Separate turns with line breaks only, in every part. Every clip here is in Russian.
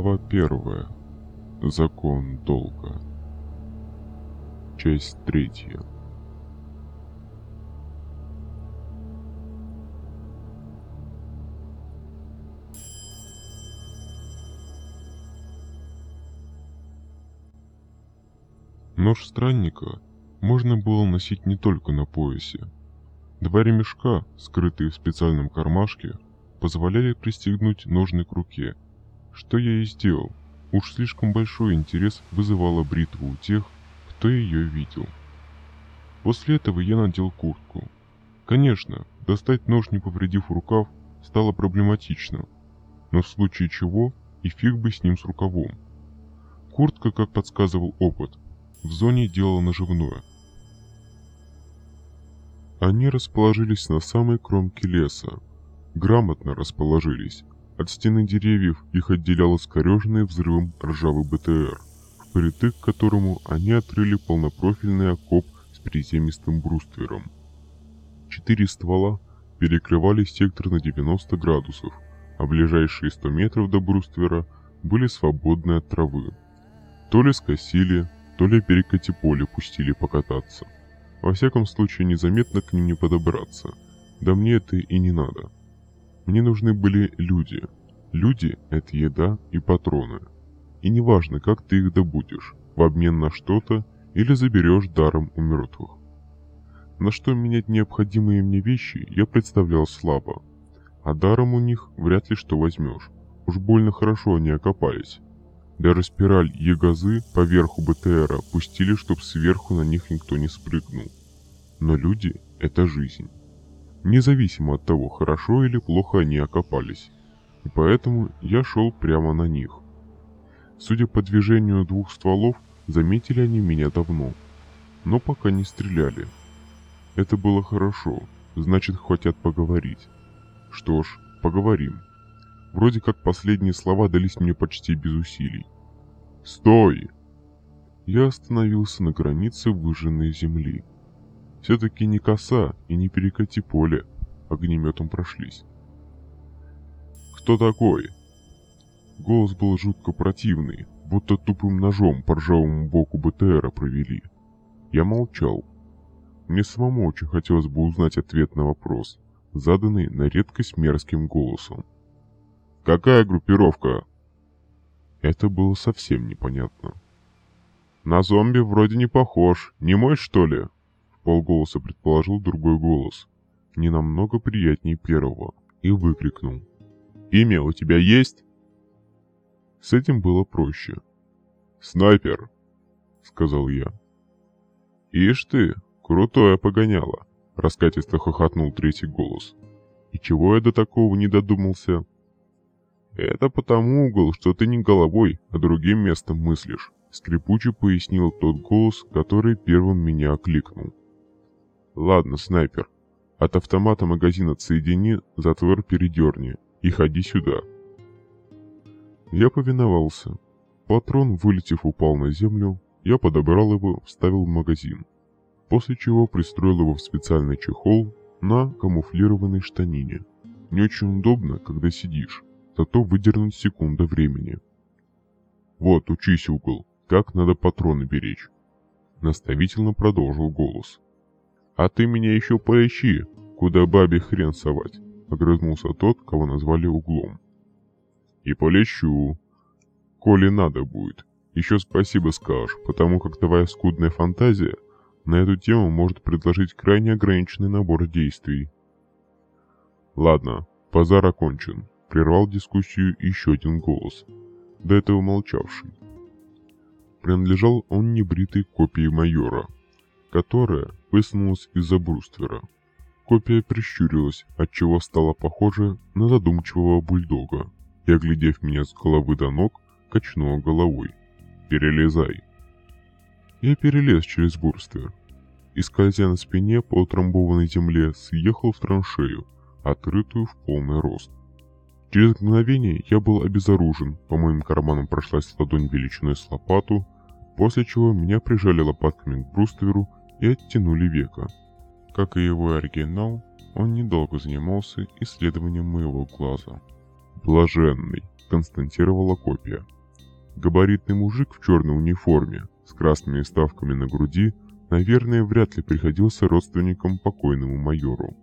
Глава первая. Закон долга. Часть третья. Нож странника можно было носить не только на поясе. Два ремешка, скрытые в специальном кармашке, позволяли пристегнуть ножны к руке – что я и сделал. Уж слишком большой интерес вызывала бритва у тех, кто ее видел. После этого я надел куртку. Конечно, достать нож, не повредив рукав, стало проблематично, но в случае чего и фиг бы с ним с рукавом. Куртка, как подсказывал опыт, в зоне делала наживное. Они расположились на самой кромке леса. Грамотно расположились, от стены деревьев их отделял искореженный взрывом ржавый БТР, впритык к которому они отрыли полнопрофильный окоп с приземистым бруствером. Четыре ствола перекрывали сектор на 90 градусов, а ближайшие 100 метров до бруствера были свободны от травы. То ли скосили, то ли перекати поле пустили покататься. Во всяком случае незаметно к ним не подобраться. Да мне это и не надо. Мне нужны были люди. Люди — это еда и патроны. И неважно, как ты их добудешь, в обмен на что-то или заберешь даром у мертвых. На что менять необходимые мне вещи я представлял слабо. А даром у них вряд ли что возьмешь. Уж больно хорошо они окопались. Даже спираль Егазы поверху БТРа пустили, чтоб сверху на них никто не спрыгнул. Но люди — это жизнь независимо от того, хорошо или плохо они окопались. И поэтому я шел прямо на них. Судя по движению двух стволов, заметили они меня давно, но пока не стреляли. Это было хорошо, значит хотят поговорить. Что ж, поговорим. Вроде как последние слова дались мне почти без усилий. «Стой!» Я остановился на границе выжженной земли. Все-таки не коса и не перекати поле. Огнеметом прошлись. «Кто такой?» Голос был жутко противный, будто тупым ножом по ржавому боку БТРа провели. Я молчал. Мне самому очень хотелось бы узнать ответ на вопрос, заданный на редкость мерзким голосом. «Какая группировка?» Это было совсем непонятно. «На зомби вроде не похож. Не мой, что ли?» Полголоса предположил другой голос, не намного приятнее первого, и выкрикнул. «Имя у тебя есть?» С этим было проще. «Снайпер!» — сказал я. «Ишь ты, крутое погоняло!» — раскатисто хохотнул третий голос. «И чего я до такого не додумался?» «Это потому, угол, что ты не головой, а другим местом мыслишь», — скрипуче пояснил тот голос, который первым меня окликнул. Ладно, снайпер. От автомата магазин отсоедини, затвор передерни и ходи сюда. Я повиновался. Патрон, вылетев, упал на землю. Я подобрал его, вставил в магазин. После чего пристроил его в специальный чехол на камуфлированной штанине. Не очень удобно, когда сидишь, зато выдернуть секунда времени. Вот, учись, угол, как надо патроны беречь. Наставительно продолжил голос. «А ты меня еще поищи, куда бабе хрен совать», — огрызнулся тот, кого назвали углом. «И полечу. Коли надо будет. Еще спасибо скажешь, потому как твоя скудная фантазия на эту тему может предложить крайне ограниченный набор действий». «Ладно, базар окончен», — прервал дискуссию еще один голос, до этого молчавший. Принадлежал он небритой копии майора — которая высунулась из-за бруствера. Копия прищурилась, отчего стала похожа на задумчивого бульдога, и, оглядев меня с головы до ног, качнула головой. «Перелезай!» Я перелез через бруствер и, скользя на спине по утрамбованной земле, съехал в траншею, отрытую в полный рост. Через мгновение я был обезоружен, по моим карманам прошлась ладонь величиной с лопату, после чего меня прижали лопатками к брустверу и оттянули века. Как и его оригинал, он недолго занимался исследованием моего глаза. «Блаженный», констатировала копия. Габаритный мужик в черной униформе с красными ставками на груди, наверное, вряд ли приходился родственником покойному майору.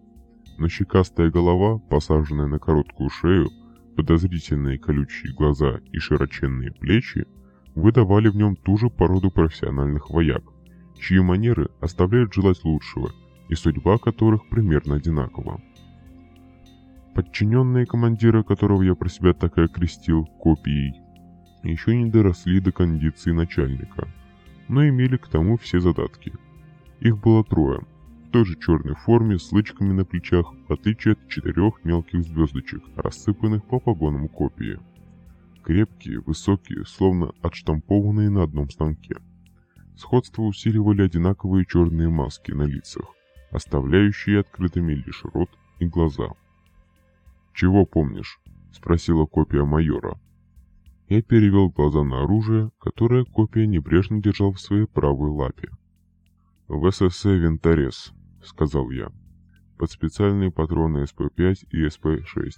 Но щекастая голова, посаженная на короткую шею, подозрительные колючие глаза и широченные плечи выдавали в нем ту же породу профессиональных вояк, чьи манеры оставляют желать лучшего и судьба которых примерно одинакова. Подчиненные командира, которого я про себя так и окрестил копией, еще не доросли до кондиции начальника, но имели к тому все задатки. Их было трое, в той же черной форме с лычками на плечах, в отличие от четырех мелких звездочек, рассыпанных по погонам копии. Крепкие, высокие, словно отштампованные на одном станке. Сходство усиливали одинаковые черные маски на лицах, оставляющие открытыми лишь рот и глаза. «Чего помнишь?» – спросила копия майора. Я перевел глаза на оружие, которое копия небрежно держал в своей правой лапе. «В ССС винторез», — сказал я. «Под специальные патроны СП-5 и СП-6.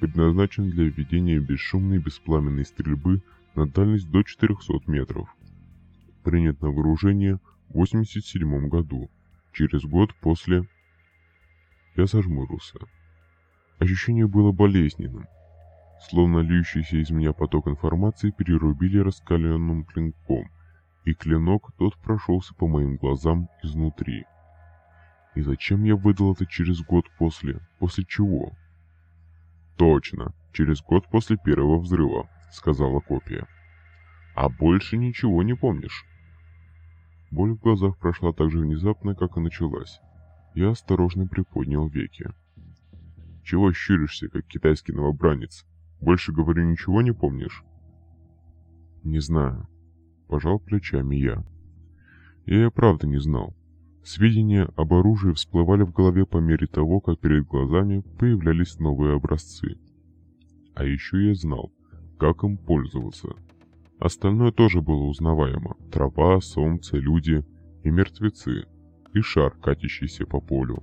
Предназначен для введения бесшумной беспламенной стрельбы на дальность до 400 метров. Принят на вооружение в 87 году, через год после...» Я зажмурился. Ощущение было болезненным, словно льющийся из меня поток информации перерубили раскаленным клинком, и клинок тот прошелся по моим глазам изнутри. И зачем я выдал это через год после? После чего? Точно, через год после первого взрыва, сказала копия. А больше ничего не помнишь? Боль в глазах прошла так же внезапно, как и началась. Я осторожно приподнял веки. Чего щуришься, как китайский новобранец? Больше, говорю, ничего не помнишь? Не знаю. Пожал плечами я. Я и правда не знал. Сведения об оружии всплывали в голове по мере того, как перед глазами появлялись новые образцы. А еще я знал, как им пользоваться. Остальное тоже было узнаваемо. Трава, солнце, люди и мертвецы, и шар, катящийся по полю.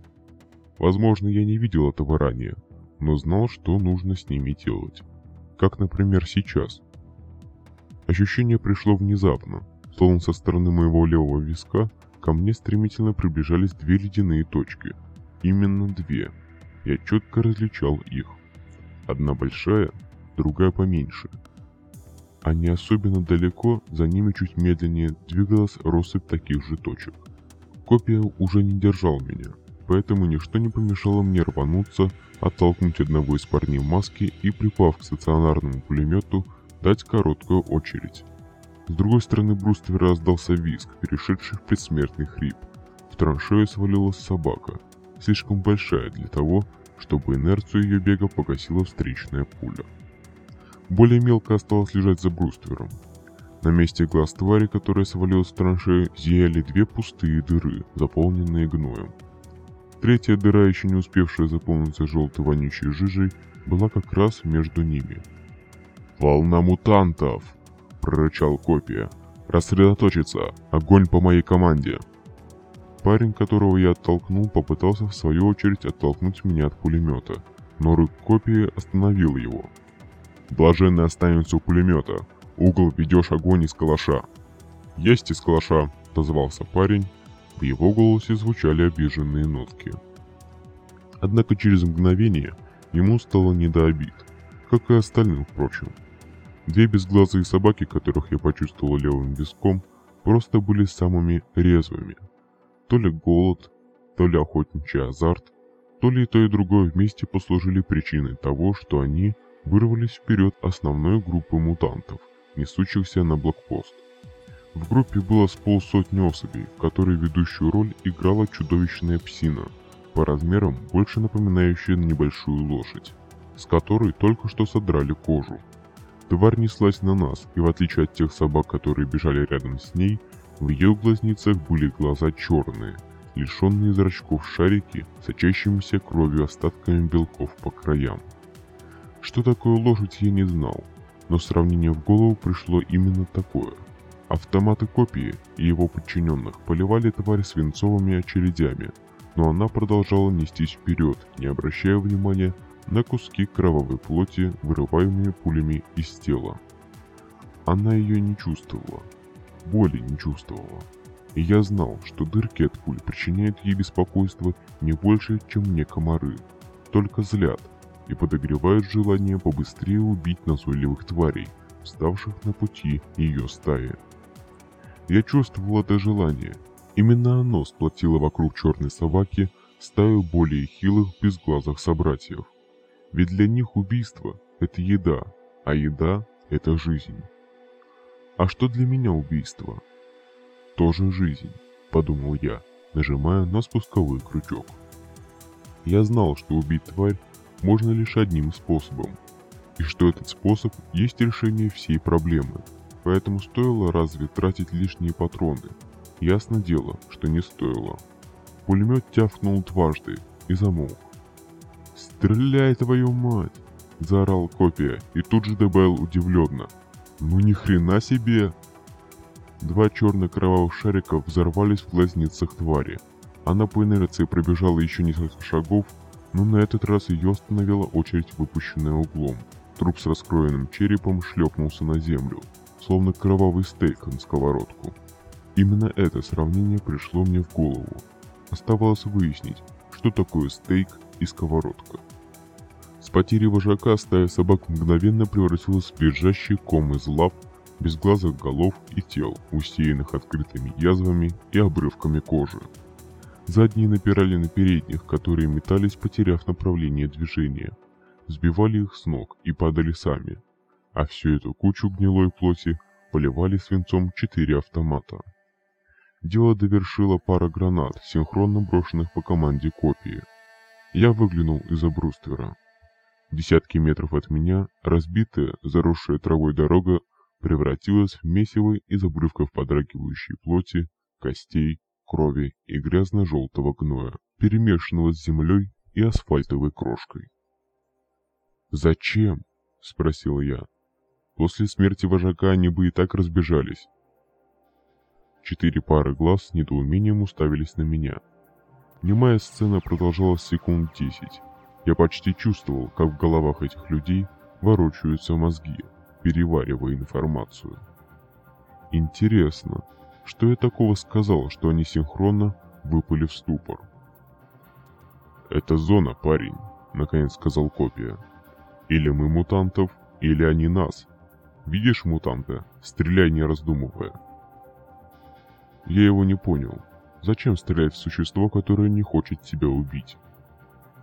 Возможно, я не видел этого ранее, но знал, что нужно с ними делать. Как, например, сейчас. Ощущение пришло внезапно, словно со стороны моего левого виска ко мне стремительно приближались две ледяные точки. Именно две. Я четко различал их. Одна большая, другая поменьше. А не особенно далеко, за ними чуть медленнее двигалась россыпь таких же точек. Копия уже не держал меня, поэтому ничто не помешало мне рвануться, оттолкнуть одного из парней в маске и, припав к стационарному пулемету, дать короткую очередь. С другой стороны бруствера раздался визг, перешедший в предсмертный хрип. В траншею свалилась собака, слишком большая для того, чтобы инерцию ее бега погасила встречная пуля. Более мелко осталось лежать за бруствером. На месте глаз твари, которая свалилась в траншею, зияли две пустые дыры, заполненные гноем. Третья дыра, еще не успевшая заполниться желтой вонючей жижей, была как раз между ними. «Волна мутантов!» – прорычал копия. «Рассредоточиться! Огонь по моей команде!» Парень, которого я оттолкнул, попытался в свою очередь оттолкнуть меня от пулемета, но рык копии остановил его. «Блаженный останется у пулемета. Угол ведешь огонь из калаша». «Есть из калаша», – отозвался парень в его голосе звучали обиженные нотки. Однако через мгновение ему стало не до обид, как и остальным, впрочем. Две безглазые собаки, которых я почувствовал левым виском, просто были самыми резвыми. То ли голод, то ли охотничий азарт, то ли и то и другое вместе послужили причиной того, что они вырвались вперед основной группы мутантов, несущихся на блокпост. В группе было с полсотни особей, в которой ведущую роль играла чудовищная псина, по размерам больше напоминающая небольшую лошадь, с которой только что содрали кожу. Тварь неслась на нас, и в отличие от тех собак, которые бежали рядом с ней, в ее глазницах были глаза черные, лишенные зрачков шарики, сочащимися кровью остатками белков по краям. Что такое лошадь я не знал, но сравнение в голову пришло именно такое – Автоматы копии и его подчиненных поливали тварь свинцовыми очередями, но она продолжала нестись вперед, не обращая внимания на куски кровавой плоти, вырываемые пулями из тела. Она ее не чувствовала, боли не чувствовала. И я знал, что дырки от пуль причиняют ей беспокойство не больше, чем мне комары, только злят и подогревают желание побыстрее убить назойливых тварей, вставших на пути ее стаи. Я чувствовал это желание. Именно оно сплотило вокруг черной собаки стаю более хилых безглазых собратьев. Ведь для них убийство – это еда, а еда – это жизнь. А что для меня убийство? Тоже жизнь, подумал я, нажимая на спусковой крючок. Я знал, что убить тварь можно лишь одним способом, и что этот способ есть решение всей проблемы, поэтому стоило разве тратить лишние патроны? Ясно дело, что не стоило. Пулемет тявкнул дважды и замолк. «Стреляй, твою мать!» – заорал копия и тут же добавил удивленно. «Ну ни хрена себе!» Два черно-кровавых шарика взорвались в глазницах твари. Она по инерции пробежала еще несколько шагов, но на этот раз ее остановила очередь, выпущенная углом. Труп с раскроенным черепом шлепнулся на землю, словно кровавый стейк на сковородку. Именно это сравнение пришло мне в голову. Оставалось выяснить, что такое стейк и сковородка. С потерей вожака стая собак мгновенно превратилась в бежащий ком из лап, безглазых голов и тел, усеянных открытыми язвами и обрывками кожи. Задние напирали на передних, которые метались, потеряв направление движения. Сбивали их с ног и падали сами. А всю эту кучу гнилой плоти поливали свинцом четыре автомата. Дело довершила пара гранат, синхронно брошенных по команде копии. Я выглянул из-за бруствера. Десятки метров от меня разбитая, заросшая травой дорога превратилась в месиво из обрывков подрагивающей плоти, костей, крови и грязно-желтого гноя, перемешанного с землей и асфальтовой крошкой. «Зачем?» — спросил я. «После смерти вожака они бы и так разбежались». Четыре пары глаз с недоумением уставились на меня. Немая сцена продолжалась секунд десять. Я почти чувствовал, как в головах этих людей ворочаются мозги, переваривая информацию. Интересно, что я такого сказал, что они синхронно выпали в ступор? «Это зона, парень», — наконец сказал копия. «Или мы мутантов, или они нас. Видишь мутанта? Стреляй, не раздумывая». Я его не понял. Зачем стрелять в существо, которое не хочет тебя убить?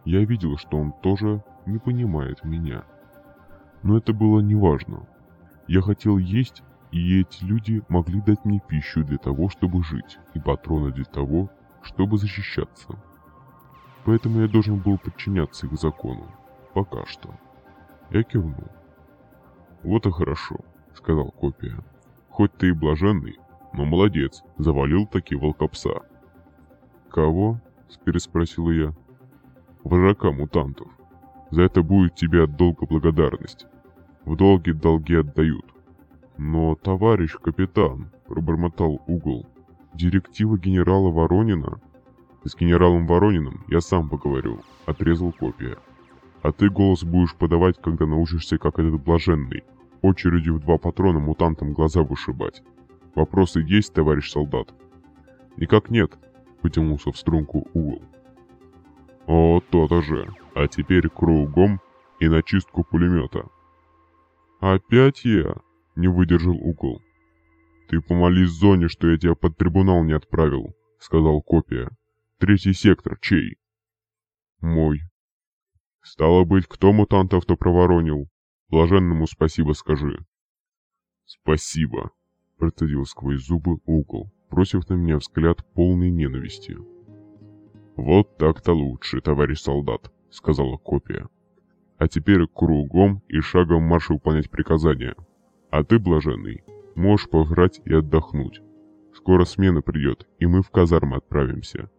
Я видел, что он тоже не понимает меня. Но это было неважно. Я хотел есть и эти люди могли дать мне пищу для того, чтобы жить, и патроны для того, чтобы защищаться. Поэтому я должен был подчиняться их закону. Пока что. Я кивнул. «Вот и хорошо», — сказал копия. «Хоть ты и блаженный, но молодец, завалил таки волкопса». «Кого?» — переспросил я. «Вожака мутантов. За это будет тебе от благодарность. В долге долги отдают. «Но, товарищ капитан», — пробормотал угол, — «директива генерала Воронина...» «С генералом Ворониным я сам поговорю», — отрезал копия. «А ты голос будешь подавать, когда научишься, как этот блаженный, очередью в два патрона мутантам глаза вышибать. Вопросы есть, товарищ солдат?» «Никак нет», — потянулся в струнку угол. «О, то-то же. А теперь кругом и на чистку пулемета». «Опять я?» Не выдержал угол. «Ты помолись зоне, что я тебя под трибунал не отправил», — сказал копия. «Третий сектор чей?» «Мой». «Стало быть, кто мутантов-то проворонил? Блаженному спасибо скажи». «Спасибо», — процедил сквозь зубы угол, бросив на меня взгляд полной ненависти. «Вот так-то лучше, товарищ солдат», — сказала копия. «А теперь кругом и шагом марш выполнять приказания». А ты, блаженный, можешь поиграть и отдохнуть. Скоро смена придет, и мы в казармы отправимся.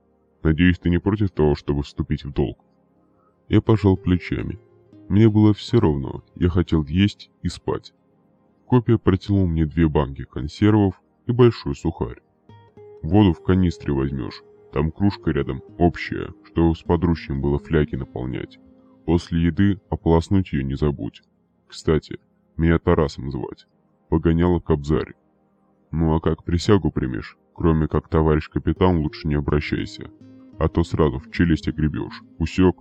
Надеюсь, ты не против того, чтобы вступить в долг?» Я пожал плечами. Мне было все равно, я хотел есть и спать. Копия протянул мне две банки консервов и большой сухарь. Воду в канистре возьмешь, там кружка рядом, общая, что с подручным было фляги наполнять. После еды ополоснуть ее не забудь. Кстати, меня Тарасом звать. Погоняла Кобзарь. Ну а как присягу примешь, кроме как товарищ капитан, лучше не обращайся. А то сразу в челюсть огребешь. Усек?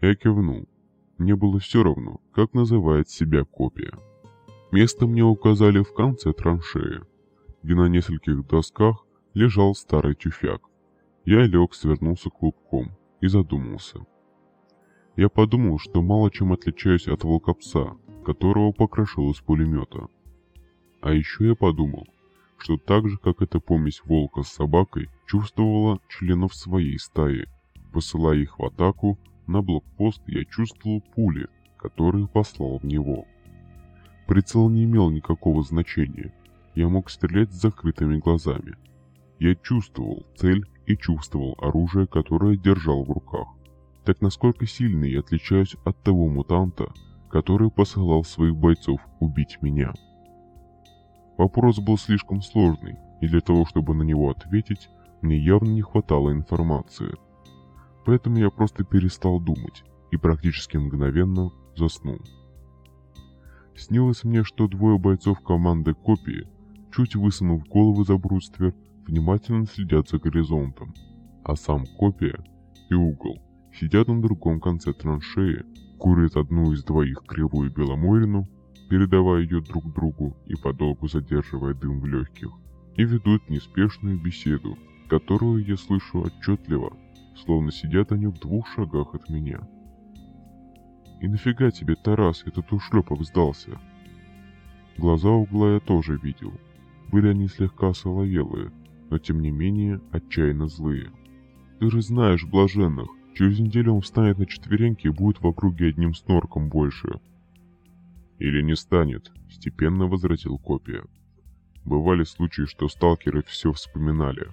Я кивнул. Мне было все равно, как называет себя копия. Место мне указали в конце траншеи, где на нескольких досках лежал старый тюфяк. Я лег, свернулся клубком и задумался. Я подумал, что мало чем отличаюсь от волкопса, которого покрошил из пулемета. А еще я подумал, что так же, как эта помесь волка с собакой, чувствовала членов своей стаи. Посылая их в атаку, на блокпост я чувствовал пули, которые послал в него. Прицел не имел никакого значения. Я мог стрелять с закрытыми глазами. Я чувствовал цель и чувствовал оружие, которое держал в руках. Так насколько сильно я отличаюсь от того мутанта, который посылал своих бойцов убить меня? Вопрос был слишком сложный, и для того, чтобы на него ответить, мне явно не хватало информации. Поэтому я просто перестал думать и практически мгновенно заснул. Снилось мне, что двое бойцов команды копии, чуть высунув головы за бруствер, внимательно следят за горизонтом, а сам копия и угол сидят на другом конце траншеи, курят одну из двоих кривую беломорину, передавая ее друг другу и подолгу задерживая дым в легких, и ведут неспешную беседу, которую я слышу отчетливо, словно сидят они в двух шагах от меня. И нафига тебе, Тарас, этот ушлепок сдался? Глаза угла я тоже видел. Были они слегка соловелые, но тем не менее отчаянно злые. Ты же знаешь блаженных, через неделю он встанет на четвереньки и будет в округе одним снорком больше. Или не станет, степенно возразил копия. Бывали случаи, что сталкеры все вспоминали.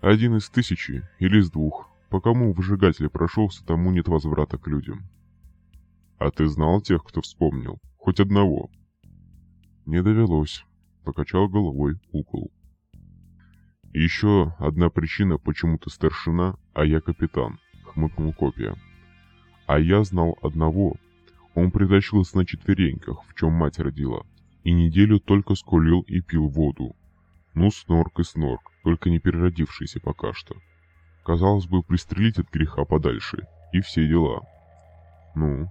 Один из тысячи или из двух. По кому выжигатель прошелся, тому нет возврата к людям. А ты знал тех, кто вспомнил? Хоть одного? Не довелось. Покачал головой угол. Еще одна причина, почему ты старшина, а я капитан, хмыкнул копия. А я знал одного. Он притащился на четвереньках, в чем мать родила, и неделю только скулил и пил воду. Ну, снорк и снорк, только не переродившийся пока что. Казалось бы, пристрелить от греха подальше, и все дела. Ну,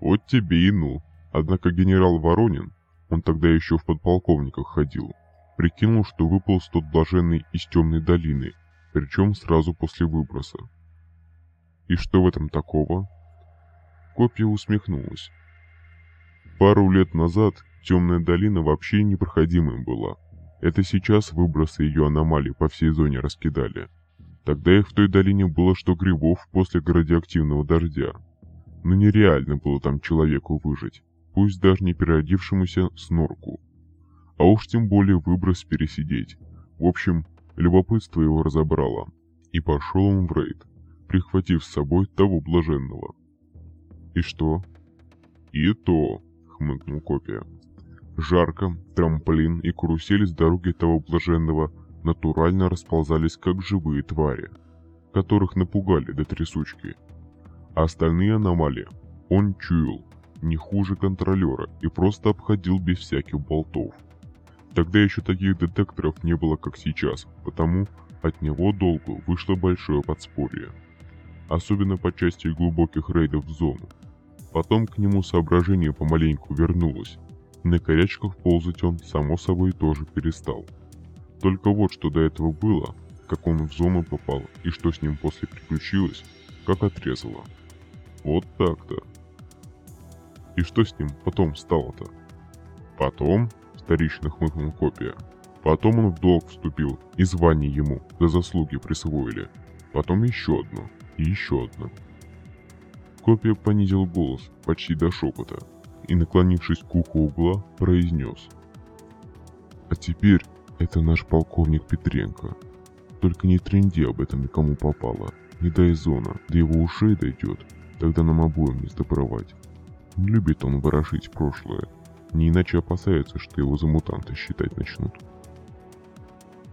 вот тебе и ну. Однако генерал Воронин, он тогда еще в подполковниках ходил, прикинул, что выполз тот блаженный из темной долины, причем сразу после выброса. И что в этом такого? Копья усмехнулась. Пару лет назад темная долина вообще непроходимой была. Это сейчас выбросы ее аномалий по всей зоне раскидали. Тогда их в той долине было что грибов после радиоактивного дождя но нереально было там человеку выжить, пусть даже не переродившемуся снорку. А уж тем более выброс пересидеть. В общем, любопытство его разобрало, и пошел он в рейд, прихватив с собой того блаженного. «И что?» «И то», — хмыкнул копия. Жарко, трамплин и карусель с дороги того блаженного натурально расползались как живые твари, которых напугали до трясучки — а остальные аномалии он чуял не хуже контролера и просто обходил без всяких болтов. Тогда еще таких детекторов не было, как сейчас, потому от него долго вышло большое подспорье. Особенно по части глубоких рейдов в зону. Потом к нему соображение помаленьку вернулось. На корячках ползать он, само собой, тоже перестал. Только вот что до этого было, как он в зону попал и что с ним после приключилось, как отрезало. Вот так-то. И что с ним потом стало-то? Потом, старично хмыкнул копия, потом он в долг вступил, и звание ему за заслуги присвоили. Потом еще одно, и еще одно. Копия понизил голос почти до шепота и, наклонившись к уху угла, произнес. А теперь это наш полковник Петренко. Только не тренди об этом никому попало. Не дай зона, до его ушей дойдет, Тогда нам обоим не сдобровать. Не любит он ворошить прошлое. Не иначе опасается, что его за мутанта считать начнут.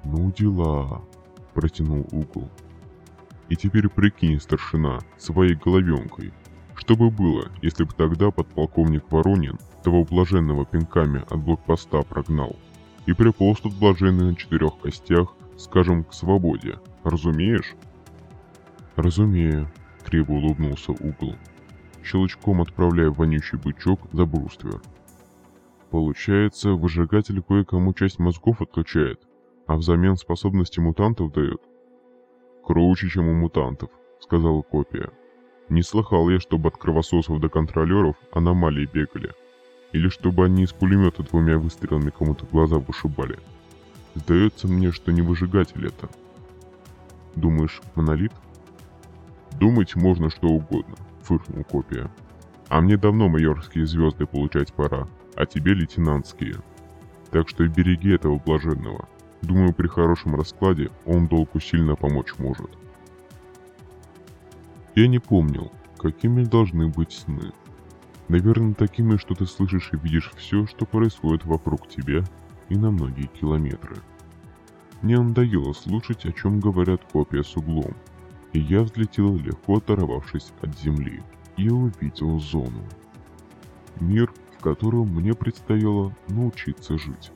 «Ну дела», — протянул угол. И теперь прикинь, старшина, своей головенкой. Что бы было, если бы тогда подполковник Воронин того блаженного пинками от блокпоста прогнал? И приполз тут блаженный на четырех костях, скажем, к свободе. Разумеешь?
Разумею, криво улыбнулся угол, щелчком отправляя вонючий бычок за бруствер. Получается, выжигатель кое-кому часть мозгов отключает, а взамен способности мутантов дает?
Круче, чем у мутантов, сказала копия. Не слыхал я, чтобы от кровососов до контролеров аномалии бегали. Или чтобы они из пулемета двумя выстрелами кому-то глаза вышибали. Сдается мне, что не выжигатель это.
Думаешь, монолит?
Думать можно что угодно, фыркнул копия. А мне давно майорские звезды получать пора, а тебе лейтенантские. Так что береги этого блаженного. Думаю, при хорошем раскладе он долгу сильно помочь может.
Я не помнил, какими должны быть сны. Наверное, такими, что ты слышишь и видишь все, что происходит вокруг тебя и на многие километры. Мне надоело слушать, о чем говорят копия с углом, и я взлетел, легко оторвавшись от земли, и увидел зону. Мир, в котором мне предстояло научиться жить.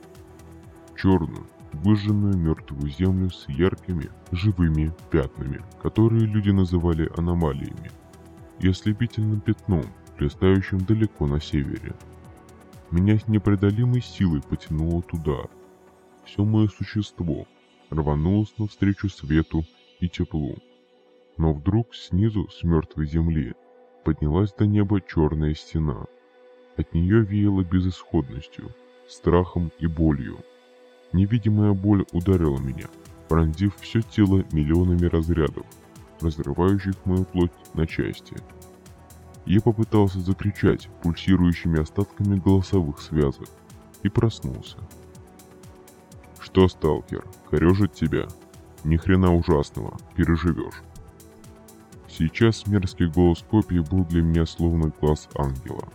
Черную, выжженную мертвую землю с яркими, живыми пятнами, которые люди называли аномалиями, и ослепительным пятном, листающим далеко на севере. Меня с непреодолимой силой потянуло туда. Все мое существо рванулось навстречу свету и теплу. Но вдруг снизу, с мертвой земли, поднялась до неба черная стена. От нее веяло безысходностью, страхом и болью. Невидимая боль ударила меня, пронзив все тело миллионами разрядов, разрывающих мою плоть на части. Я попытался закричать пульсирующими остатками голосовых связок и проснулся.
Что, сталкер, корежит тебя? Ни хрена ужасного, переживешь. Сейчас мерзкий голос копии был для меня словно глаз ангела.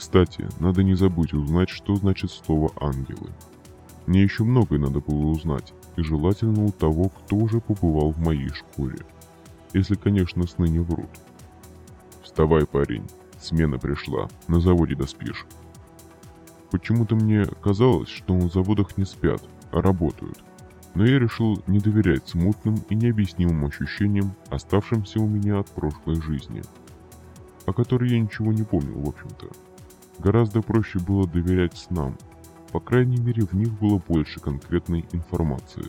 Кстати, надо не забыть узнать, что значит слово «ангелы». Мне еще многое надо было узнать, и желательно у того, кто уже побывал в моей шкуре. Если, конечно, сны не врут. Вставай, парень, смена пришла, на заводе доспишь. Почему-то мне казалось, что на заводах не спят, а работают. Но я решил не доверять смутным и необъяснимым ощущениям, оставшимся у меня от прошлой жизни, о которой я ничего не помнил, в общем-то. Гораздо проще было доверять снам, по крайней мере, в них было больше конкретной информации.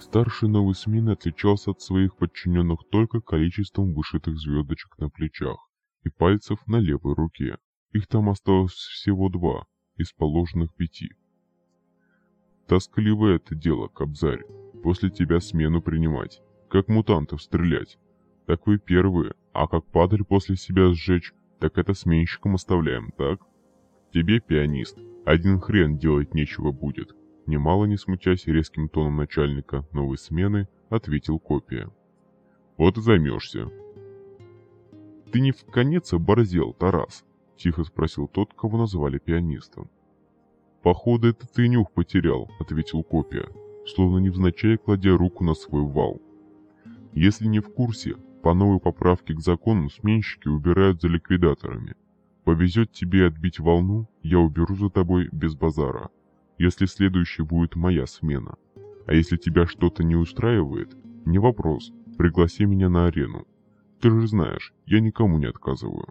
Старший новый смены отличался от своих подчиненных только количеством вышитых звездочек на плечах и пальцев на левой руке. Их там осталось всего два из положенных пяти. Тоскливое это дело, Кобзарь. После тебя смену принимать. Как мутантов стрелять. Так вы первые, а как падаль после себя сжечь, так это сменщикам оставляем, так? Тебе, пианист, один хрен делать нечего будет. Немало не смутясь резким тоном начальника новой смены, ответил копия. Вот и займешься. Ты не в конец оборзел, Тарас? Тихо спросил тот, кого назвали пианистом. «Походу, это ты нюх потерял», — ответил копия, словно невзначай кладя руку на свой вал. «Если не в курсе, по новой поправке к закону сменщики убирают за ликвидаторами. Повезет тебе отбить волну, я уберу за тобой без базара, если следующей будет моя смена. А если тебя что-то не устраивает, не вопрос, пригласи меня на арену. Ты же знаешь, я никому не отказываю.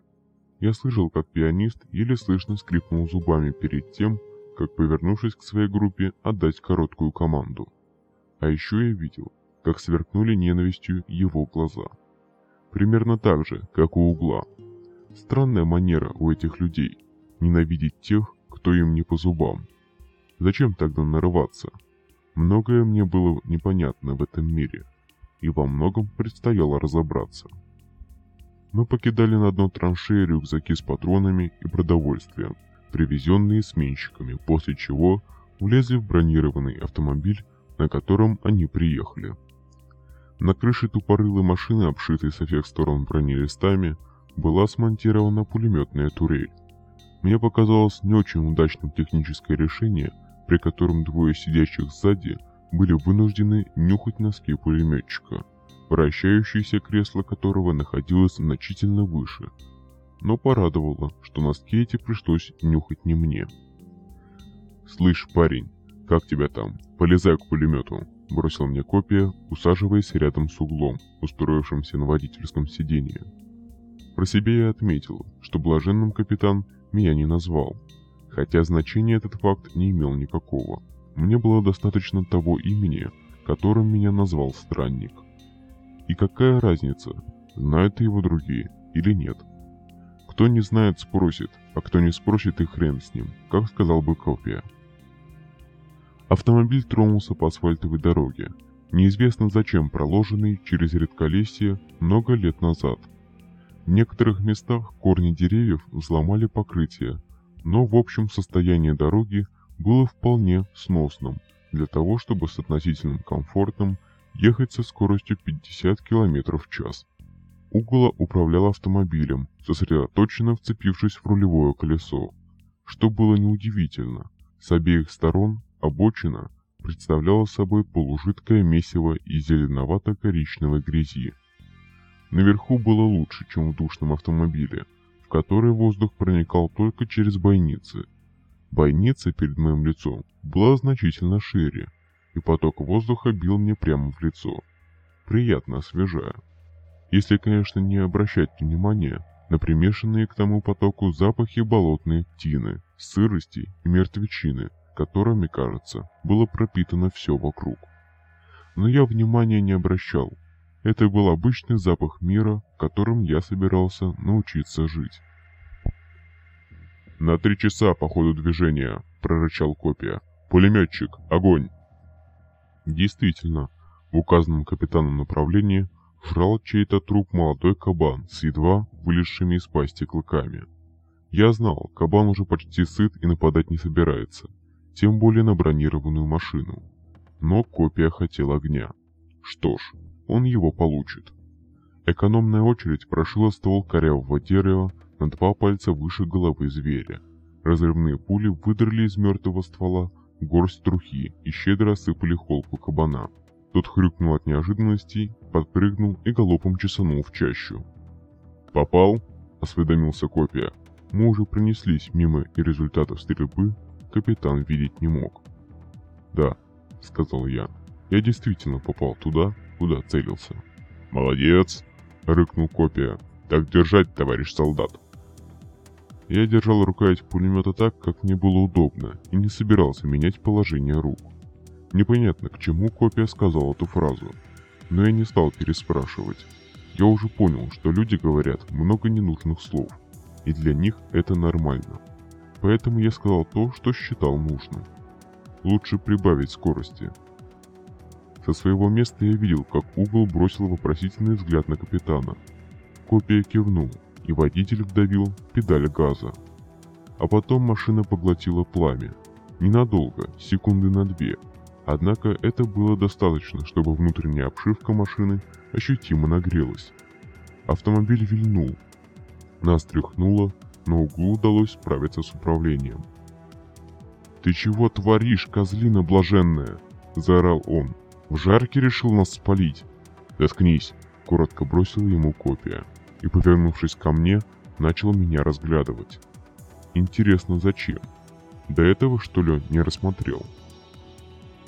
Я слышал, как пианист еле слышно скрипнул зубами перед тем, как, повернувшись к своей группе, отдать короткую команду. А еще я видел, как сверкнули ненавистью его глаза. Примерно так же, как у угла, Странная манера у этих людей – ненавидеть тех, кто им не по зубам. Зачем тогда нарываться? Многое мне было непонятно в этом мире, и во многом предстояло разобраться. Мы покидали на дно траншеи рюкзаки с патронами и продовольствием, привезенные сменщиками, после чего влезли в бронированный автомобиль, на котором они приехали. На крыше тупорылой машины, обшитой со всех сторон бронелистами, была смонтирована пулеметная турель. Мне показалось не очень удачным техническое решение, при котором двое сидящих сзади были вынуждены нюхать носки пулеметчика, вращающееся кресло которого находилось значительно выше. Но порадовало, что носки эти пришлось нюхать не мне. «Слышь, парень, как тебя там? Полезай к пулемету», — бросил мне копия, усаживаясь рядом с углом, устроившимся на водительском сиденье. Про себя я отметил, что блаженным капитан меня не назвал, хотя значения этот факт не имел никакого. Мне было достаточно того имени, которым меня назвал странник. И какая разница, знают его другие или нет? Кто не знает, спросит, а кто не спросит, и хрен с ним, как сказал бы Копия. Автомобиль тронулся по асфальтовой дороге, неизвестно зачем проложенной через редколесье много лет назад. В некоторых местах корни деревьев взломали покрытие, но в общем состояние дороги было вполне сносным для того, чтобы с относительным комфортом ехать со скоростью 50 км в час. Угола управлял автомобилем, сосредоточенно вцепившись в рулевое колесо. Что было неудивительно, с обеих сторон Обочина представляла собой полужидкое месиво из зеленовато-коричневой грязи. Наверху было лучше, чем в душном автомобиле, в который воздух проникал только через бойницы. Бойница перед моим лицом была значительно шире, и поток воздуха бил мне прямо в лицо, приятно освежая. Если, конечно, не обращать внимания на примешанные к тому потоку запахи болотной тины, сырости и мертвечины – которыми, кажется, было пропитано все вокруг. Но я внимания не обращал. Это был обычный запах мира, которым я собирался научиться жить. «На три часа по ходу движения», — прорычал копия. «Пулеметчик, огонь!» Действительно, в указанном капитаном направлении жрал чей-то труп молодой кабан с едва вылезшими из пасти клыками. Я знал, кабан уже почти сыт и нападать не собирается тем более на бронированную машину. Но копия хотел огня. Что ж, он его получит. Экономная очередь прошила ствол корявого дерева на два пальца выше головы зверя. Разрывные пули выдрали из мертвого ствола горсть трухи и щедро осыпали холку кабана. Тот хрюкнул от неожиданности, подпрыгнул и галопом чесанул в чащу. «Попал?» – осведомился копия. Мы уже принеслись мимо и результатов стрельбы, капитан видеть не мог. «Да», — сказал я, — «я действительно попал туда, куда целился». «Молодец!» — рыкнул копия. «Так держать, товарищ солдат!» Я держал рукоять пулемета так, как мне было удобно, и не собирался менять положение рук. Непонятно, к чему копия сказал эту фразу, но я не стал переспрашивать. Я уже понял, что люди говорят много ненужных слов, и для них это нормально. Поэтому я сказал то, что считал нужным. Лучше прибавить скорости. Со своего места я видел, как угол бросил вопросительный взгляд на капитана. Копия кивнул, и водитель вдавил педаль газа. А потом машина поглотила пламя. Ненадолго, секунды на две. Однако это было достаточно, чтобы внутренняя обшивка машины ощутимо нагрелась. Автомобиль вильнул. Нас тряхнуло, но углу удалось справиться с управлением. «Ты чего творишь, козлина блаженная?» – заорал он. «В жарке решил нас спалить?» «Заткнись!» – коротко бросил ему копия. И, повернувшись ко мне, начал меня разглядывать. «Интересно, зачем? До этого, что ли, не рассмотрел?»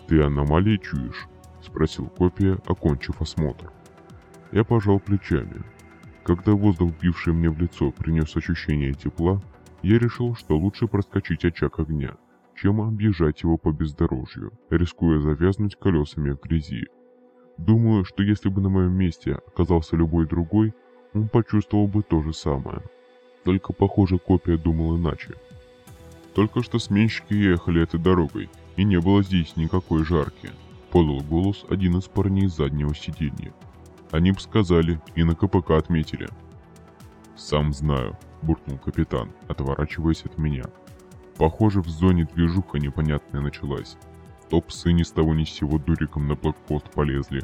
«Ты аномалии чуешь?» – спросил копия, окончив осмотр. Я пожал плечами. Когда воздух, бивший мне в лицо, принес ощущение тепла, я решил, что лучше проскочить очаг огня, чем объезжать его по бездорожью, рискуя завязнуть колесами в грязи. Думаю, что если бы на моем месте оказался любой другой, он почувствовал бы то же самое. Только, похоже, копия думал иначе. Только что сменщики ехали этой дорогой, и не было здесь никакой жарки, подал голос один из парней заднего сиденья. Они бы сказали и на КПК отметили. «Сам знаю», — буркнул капитан, отворачиваясь от меня. «Похоже, в зоне движуха непонятная началась. То псы ни с того ни с сего дуриком на блокпост полезли,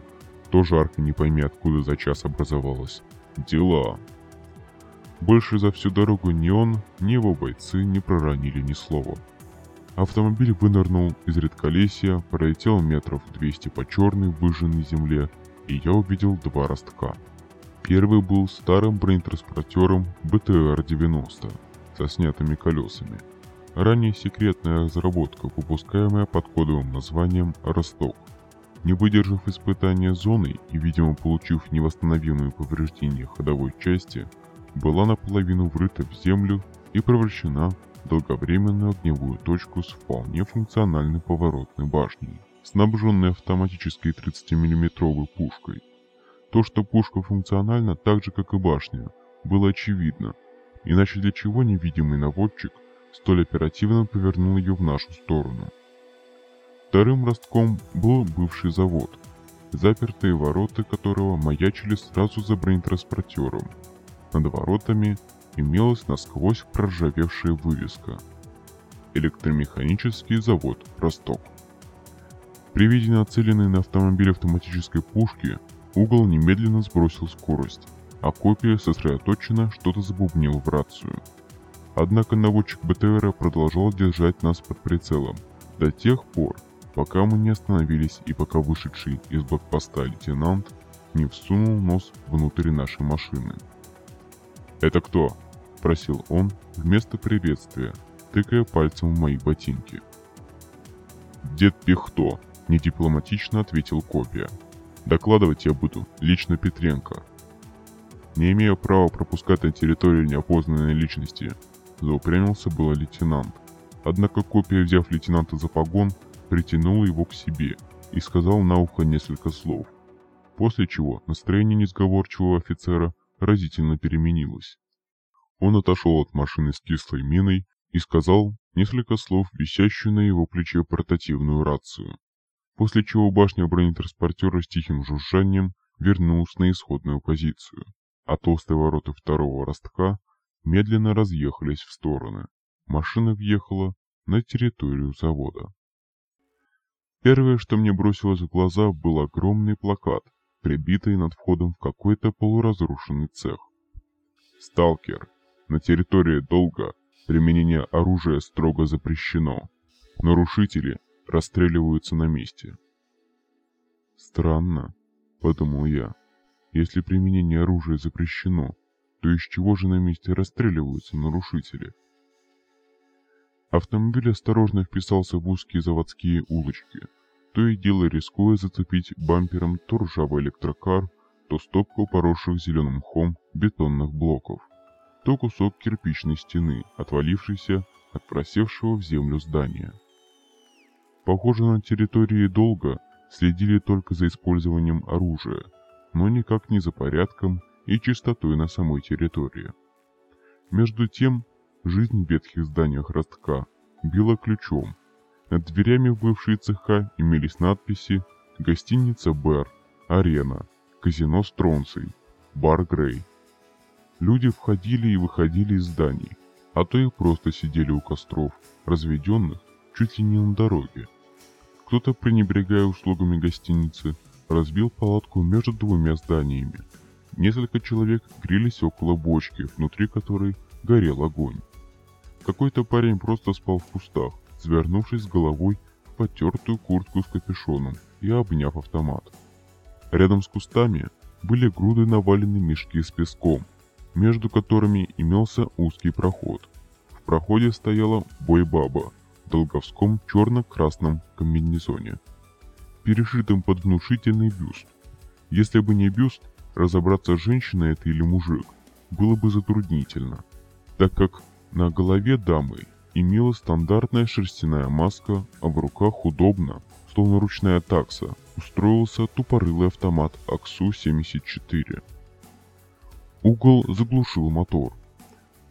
то жарко не пойми откуда за час образовалось. Дела». Больше за всю дорогу ни он, ни его бойцы не проронили ни слова. Автомобиль вынырнул из редколесья, пролетел метров 200 по черной выжженной земле, и я увидел два ростка. Первый был старым бронетранспортером БТР-90 со снятыми колесами. Ранее секретная разработка, выпускаемая под кодовым названием «Росток». Не выдержав испытания зоной и, видимо, получив невосстановимые повреждения ходовой части, была наполовину врыта в землю и превращена в долговременную огневую точку с вполне функциональной поворотной башней, снабженной автоматической 30 миллиметровой пушкой. То, что пушка функциональна так же, как и башня, было очевидно, иначе для чего невидимый наводчик столь оперативно повернул ее в нашу сторону. Вторым ростком был бывший завод, запертые ворота которого маячили сразу за бронетранспортером. Над воротами имелась насквозь проржавевшая вывеска «Электромеханический завод Росток». При виде нацеленной на автомобиль автоматической пушки угол немедленно сбросил скорость, а копия сосредоточенно что-то забубнил в рацию. Однако наводчик БТРа продолжал держать нас под прицелом до тех пор, пока мы не остановились и пока вышедший из блокпоста лейтенант не всунул нос внутрь нашей машины. «Это кто?» – спросил он вместо приветствия, тыкая пальцем в мои ботинки. «Дед Пихто», – недипломатично ответил копия. «Докладывать я буду лично Петренко». «Не имею права пропускать на территорию неопознанной личности», – заупрямился было лейтенант. Однако копия, взяв лейтенанта за погон, притянул его к себе и сказал на ухо несколько слов, после чего настроение несговорчивого офицера разительно переменилось. Он отошел от машины с кислой миной и сказал несколько слов, висящую на его плече портативную рацию, после чего башня бронетранспортера с тихим жужжанием вернулась на исходную позицию, а толстые ворота второго ростка медленно разъехались в стороны. Машина въехала на территорию завода. Первое, что мне бросилось в глаза, был огромный плакат, прибитый над входом в какой-то полуразрушенный цех. «Сталкер. На территории долга применение оружия строго запрещено. Нарушители расстреливаются на месте». «Странно», — подумал я. «Если применение оружия запрещено, то из чего же на месте расстреливаются нарушители?» Автомобиль осторожно вписался в узкие заводские улочки, то и дело рискуя зацепить бампером то ржавый электрокар, то стопку поросших зеленым мхом бетонных блоков, то кусок кирпичной стены, отвалившийся от просевшего в землю здания. Похоже, на территории долго следили только за использованием оружия, но никак не за порядком и чистотой на самой территории. Между тем, Жизнь в ветхих зданиях ростка била ключом. Над дверями в бывшие цеха имелись надписи «Гостиница Бэр», «Арена», «Казино Стронций», «Бар Грей». Люди входили и выходили из зданий, а то и просто сидели у костров, разведенных чуть ли не на дороге. Кто-то, пренебрегая услугами гостиницы, разбил палатку между двумя зданиями. Несколько человек грелись около бочки, внутри которой горел огонь. Какой-то парень просто спал в кустах, свернувшись головой в потертую куртку с капюшоном и обняв автомат. Рядом с кустами были груды навалены мешки с песком, между которыми имелся узкий проход. В проходе стояла бойбаба долговском черно-красном комбинезоне, перешитым под внушительный бюст. Если бы не бюст, разобраться, женщина это или мужик, было бы затруднительно, так как на голове дамы имела стандартная шерстяная маска, а в руках удобно, словно ручная такса, устроился тупорылый автомат АКСУ-74. Угол заглушил мотор.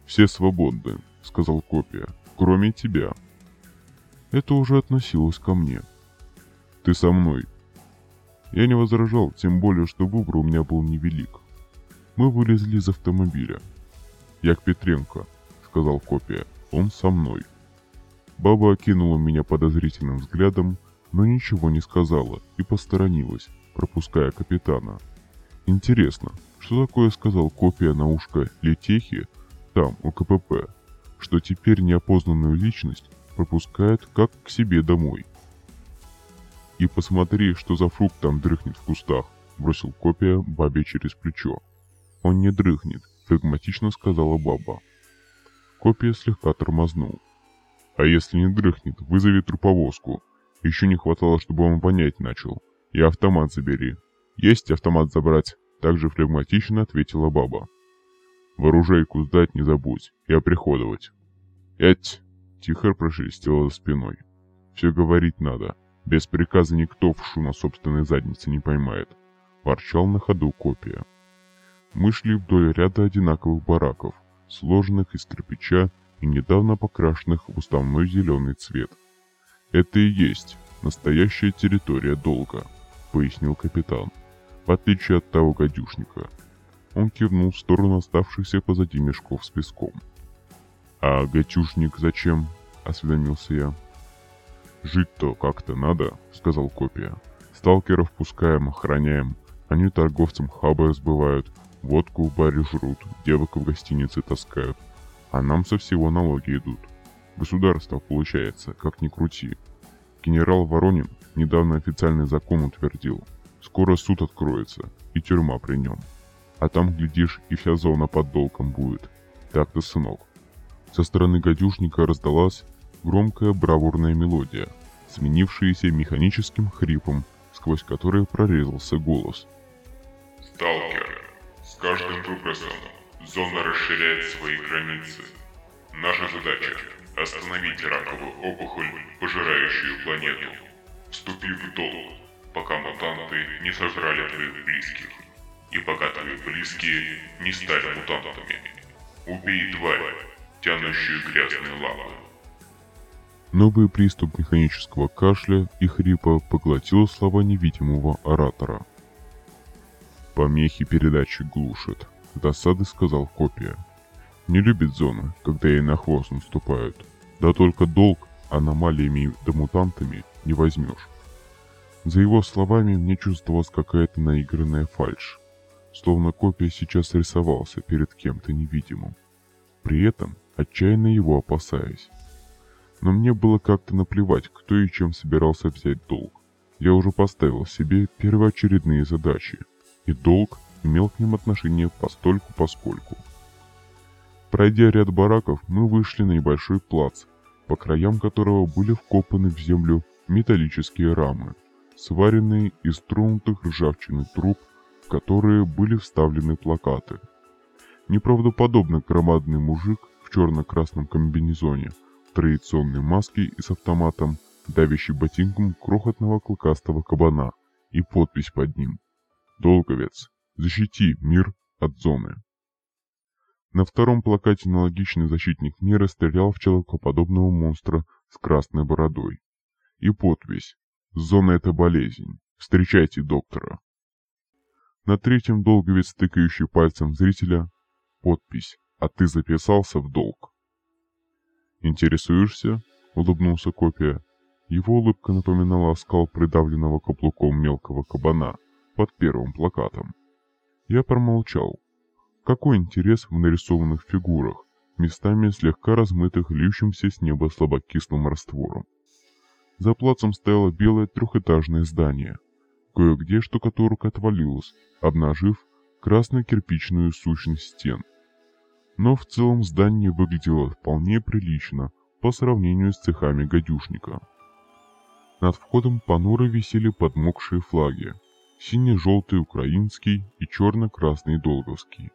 «Все свободны», — сказал копия, — «кроме тебя». Это уже относилось ко мне. «Ты со мной». Я не возражал, тем более, что выбор у меня был невелик. Мы вылезли из автомобиля. Я к Петренко, сказал копия. «Он со мной». Баба окинула меня подозрительным взглядом, но ничего не сказала и посторонилась, пропуская капитана. Интересно, что такое сказал копия на ушко Летехи там, у КПП, что теперь неопознанную личность пропускает как к себе домой. И посмотри, что за фрукт там дрыхнет в кустах, бросил копия бабе через плечо. Он не дрыхнет, флегматично сказала баба. Копия слегка тормознул. А если не дрыхнет, вызови труповозку. Еще не хватало, чтобы он понять начал. И автомат забери. Есть автомат забрать, также флегматично ответила баба. Вооружейку сдать не забудь и оприходовать. Эть! Тихо прошелестело за спиной. Все говорить надо. Без приказа никто в шу на собственной заднице не поймает. Ворчал на ходу копия. Мы шли вдоль ряда одинаковых бараков, сложенных из кирпича и недавно покрашенных в уставной зеленый цвет. «Это и есть настоящая территория долга», — пояснил капитан, в отличие от того гадюшника. Он кивнул в сторону оставшихся позади мешков с песком. «А гадюшник зачем?» — осведомился я. «Жить-то как-то надо», — сказал копия. «Сталкеров пускаем, охраняем. Они торговцам хабы сбывают, водку в баре жрут, девок в гостинице таскают. А нам со всего налоги идут. Государство получается, как ни крути. Генерал Воронин недавно официальный закон утвердил. Скоро суд откроется, и тюрьма при нем. А там, глядишь, и вся зона под долгом будет. Так-то, сынок. Со стороны гадюшника раздалась громкая бравурная мелодия, сменившаяся механическим хрипом, сквозь который прорезался голос.
«Сталкер, с каждым выбросом зона расширяет свои границы. Наша задача – остановить раковую опухоль, пожирающую планету. Вступи в долг, пока мутанты не сожрали твоих близких. И пока твои близкие не стали мутантами. Убей тварь, тянущую грязные лапы.
Новый приступ механического кашля и хрипа поглотил слова невидимого оратора. «Помехи передачи глушат», — досады сказал копия. «Не любит зона, когда ей на хвост наступают. Да только долг аномалиями да мутантами не возьмешь». За его словами мне чувствовалась какая-то наигранная фальшь, словно копия сейчас рисовался перед кем-то невидимым, при этом отчаянно его опасаясь. Но мне было как-то наплевать, кто и чем собирался взять долг. Я уже поставил себе первоочередные задачи, и долг имел к ним отношение постольку-поскольку. Пройдя ряд бараков, мы вышли на небольшой плац, по краям которого были вкопаны в землю металлические рамы, сваренные из тронутых ржавчины труб, в которые были вставлены плакаты. Неправдоподобно громадный мужик в черно-красном комбинезоне – традиционной маске и с автоматом, давящий ботинком крохотного клыкастого кабана и подпись под ним. «Долговец, защити мир от зоны». На втором плакате аналогичный защитник мира стрелял в человекоподобного монстра с красной бородой. И подпись «Зона — это болезнь. Встречайте доктора». На третьем долговец, тыкающий пальцем зрителя, подпись «А ты записался в долг». «Интересуешься?» — улыбнулся копия. Его улыбка напоминала оскал придавленного каблуком мелкого кабана под первым плакатом. Я промолчал. Какой интерес в нарисованных фигурах, местами слегка размытых льющимся с неба слабокислым раствором. За плацем стояло белое трехэтажное здание. Кое-где штукатурка отвалилась, обнажив красно-кирпичную сущность стен — но в целом здание выглядело вполне прилично по сравнению с цехами гадюшника. Над входом понуро висели подмокшие флаги, сине-желтый украинский и черно-красный долговский.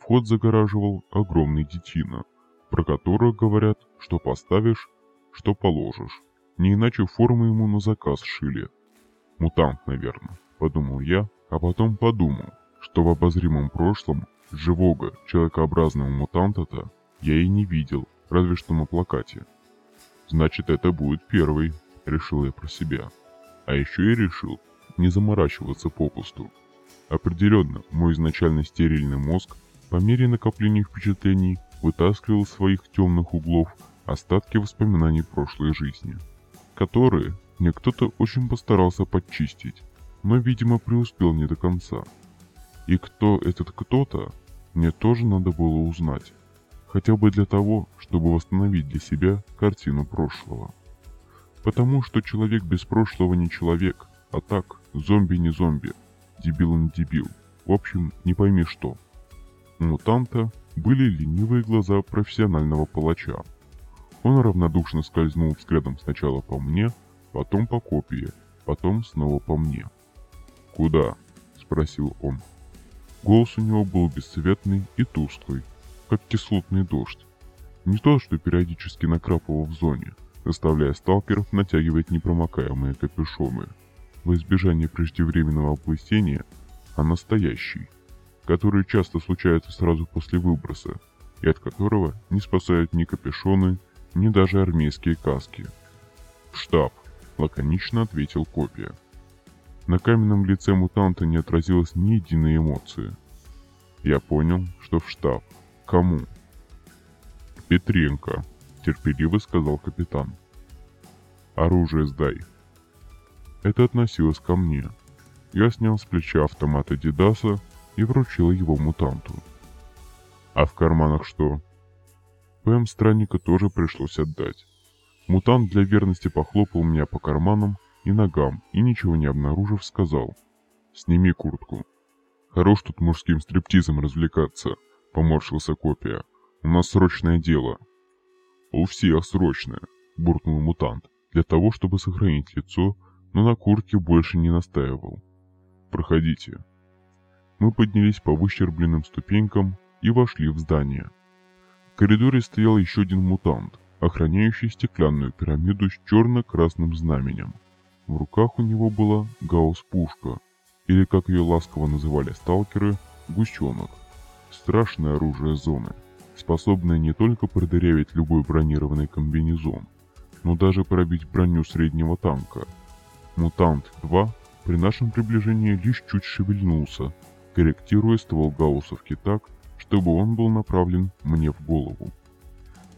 Вход загораживал огромный детина, про которого говорят, что поставишь, что положишь. Не иначе форму ему на заказ шили. Мутант, наверное, подумал я, а потом подумал, что в обозримом прошлом Живого, человекообразного мутанта-то я и не видел, разве что на плакате. Значит, это будет первый, решил я про себя. А еще я решил не заморачиваться попусту. Определенно, мой изначально стерильный мозг по мере накопления впечатлений вытаскивал из своих темных углов остатки воспоминаний прошлой жизни, которые мне кто-то очень постарался подчистить, но, видимо, преуспел не до конца. И кто этот кто-то, мне тоже надо было узнать. Хотя бы для того, чтобы восстановить для себя картину прошлого. Потому что человек без прошлого не человек, а так, зомби не зомби, дебил не дебил. В общем, не пойми что. У мутанта были ленивые глаза профессионального палача. Он равнодушно скользнул взглядом сначала по мне, потом по копии, потом снова по мне. «Куда?» – спросил он. Голос у него был бесцветный и тусклый, как кислотный дождь. Не то, что периодически накрапывал в зоне, заставляя сталкеров натягивать непромокаемые капюшоны. В избежание преждевременного облысения, а настоящий, который часто случается сразу после выброса, и от которого не спасают ни капюшоны, ни даже армейские каски. «Штаб», — лаконично ответил копия. На каменном лице мутанта не отразилось ни единой эмоции. Я понял, что в штаб. Кому? Петренко, терпеливо сказал капитан. Оружие сдай. Это относилось ко мне. Я снял с плеча автомата Дидаса и вручил его мутанту. А в карманах что? ПМ странника тоже пришлось отдать. Мутант для верности похлопал меня по карманам и ногам и, ничего не обнаружив, сказал «Сними куртку». «Хорош тут мужским стриптизом развлекаться», — поморщился копия. «У нас срочное дело». «У всех срочное», — буркнул мутант, для того, чтобы сохранить лицо, но на куртке больше не настаивал. «Проходите». Мы поднялись по выщербленным ступенькам и вошли в здание. В коридоре стоял еще один мутант, охраняющий стеклянную пирамиду с черно-красным знаменем. В руках у него была гаусс-пушка, или как ее ласково называли сталкеры, гусенок. Страшное оружие зоны, способное не только продырявить любой бронированный комбинезон, но даже пробить броню среднего танка. Мутант-2 при нашем приближении лишь чуть шевельнулся, корректируя ствол гауссовки так, чтобы он был направлен мне в голову.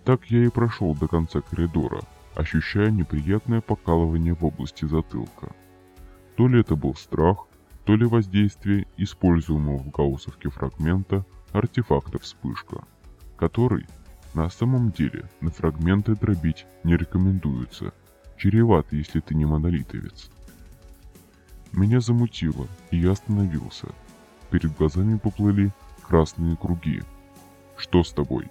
Так я и прошел до конца коридора – ощущая неприятное покалывание в области затылка. То ли это был страх, то ли воздействие используемого в гауссовке фрагмента артефакта вспышка, который на самом деле на фрагменты дробить не рекомендуется, чревато, если ты не монолитовец. Меня замутило, и я остановился. Перед глазами поплыли красные круги. «Что с тобой?»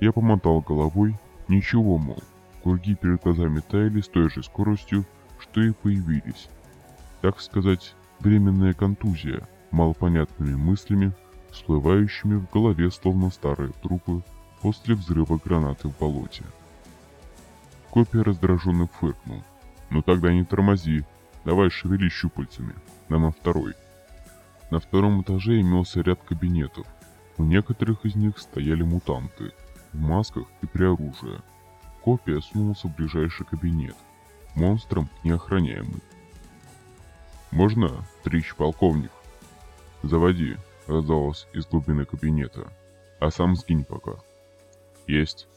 Я помотал головой, ничего, мол, Круги перед глазами таяли с той же скоростью, что и появились. Так сказать, временная контузия, малопонятными мыслями, всплывающими в голове словно старые трупы после взрыва гранаты в болоте. Копия раздраженно фыркнул. «Ну тогда не тормози, давай шевели щупальцами, нам на второй». На втором этаже имелся ряд кабинетов. У некоторых из них стояли мутанты, в масках и при оружии – Копия сунулся в ближайший кабинет. Монстром неохраняемый. «Можно, трич полковник?» «Заводи», — раздалось из глубины кабинета. «А сам сгинь пока». «Есть».